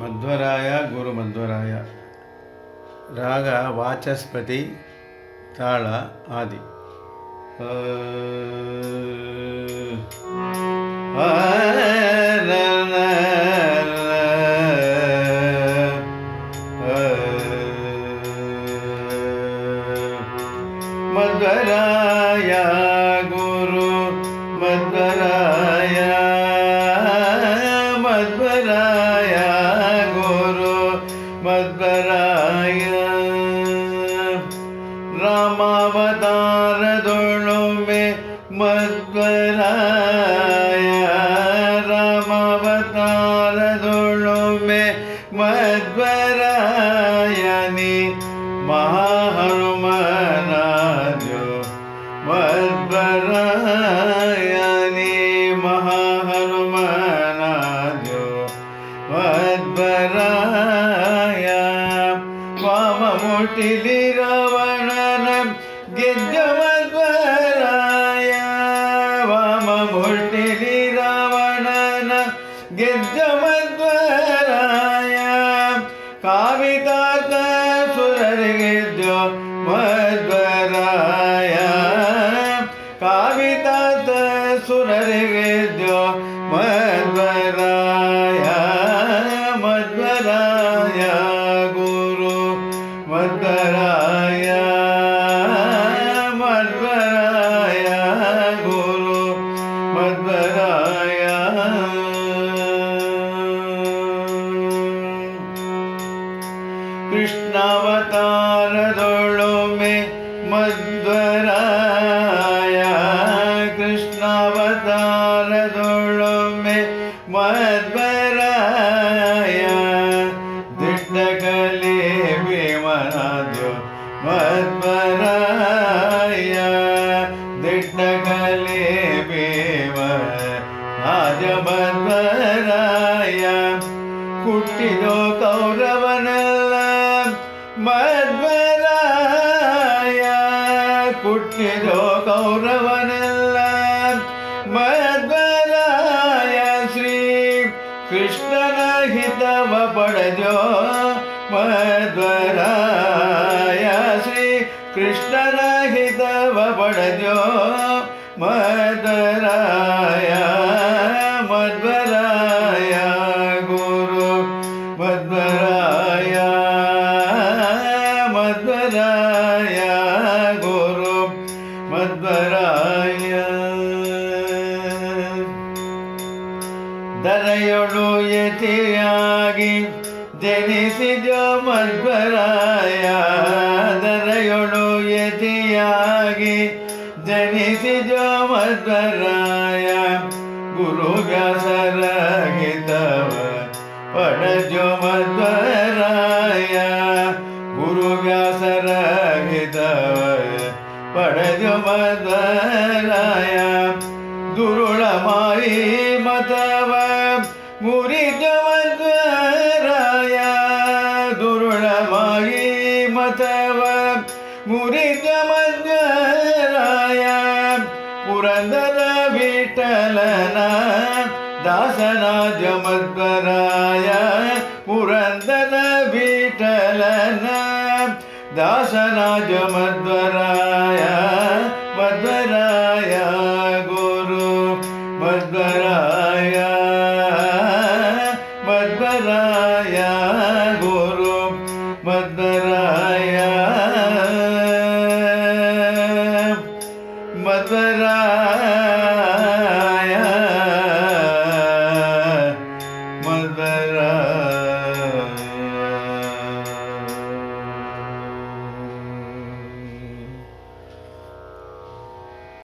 ಮಧ್ವರಾಯ ಗುರು ಮಧ್ವರಾಯ ರಾಗ ವಾಚಸ್ಪತಿ ತಾಳ ಆದಿ. ಮಧ್ವರಾಯ ಗುರು ಮಧ್ವರಾಯ भगवद्पराय रामावतारदुणो मे मद्वराय रामावतारदुणो मे मद्वरायनि महाहनुमनाद्यो मद्वरायनि महाहनुमन् ವಾಮಮುಟಿಲಿ ರಾವಣನ ಗೆದ್ದ ಮಧ್ವರಾಯ ವಾಮಮುಟಿಲಿ ರಾವಣನ ಗೆದ್ದ ಮಧ್ವರಾಯ ಕಾವಿತಾತ ಸುರರಿಗೆದ್ದ कृष्णावतार दौड़ो में मध्वराया। कृष्णावतार कृष्णावतारदोळो मे मध्वराय। कृष्णावतारदोळो मे मध्वराय। दृष्टकले विमनाद्यो मध्वराय दृष्टकले विम आद्य मध्वराय कुटिदो कौरवन ಹುಟ್ಟಿದೋ ಕೌರವನೆಲ್ಲ ಮಧ್ವರಾಯ ಶ್ರೀ ಕೃಷ್ಣನ ಹಿತವ ಪಡೆದೋ ಮಧ್ವರಾಯ ಶ್ರೀ ಕೃಷ್ಣನ ಹಿತವ ಪಡೆದೋ ಮಧ್ವರಾಯ ಮಧ್ವರಾಯ ದರೆಯೊಳು ಯತಿಯಾಗಿ ಜನಿಸಿದ ಮಧ್ವರಾಯ ದರೆಯೊಳು ಯತಿಯಾಗಿ ಜನಿಸಿದ ಮಧ್ವರಾಯ ಗುರು ವ್ಯಾಸರ ಹಿತವ ಪಡಜೋ ಮಧ್ವರಾಯ ಗುರು ವ್ಯಾಸರ ಹಿತವ படகுமதராய துருளமாய் மதவ முறிதவந்தராய துருளமாய் மதவ முறிதமந்தராய புரந்தர வீட்டலன தாசனாஜமத்வராய புரந்தர வீட்டலன தாசனாஜமத்வராய मदरा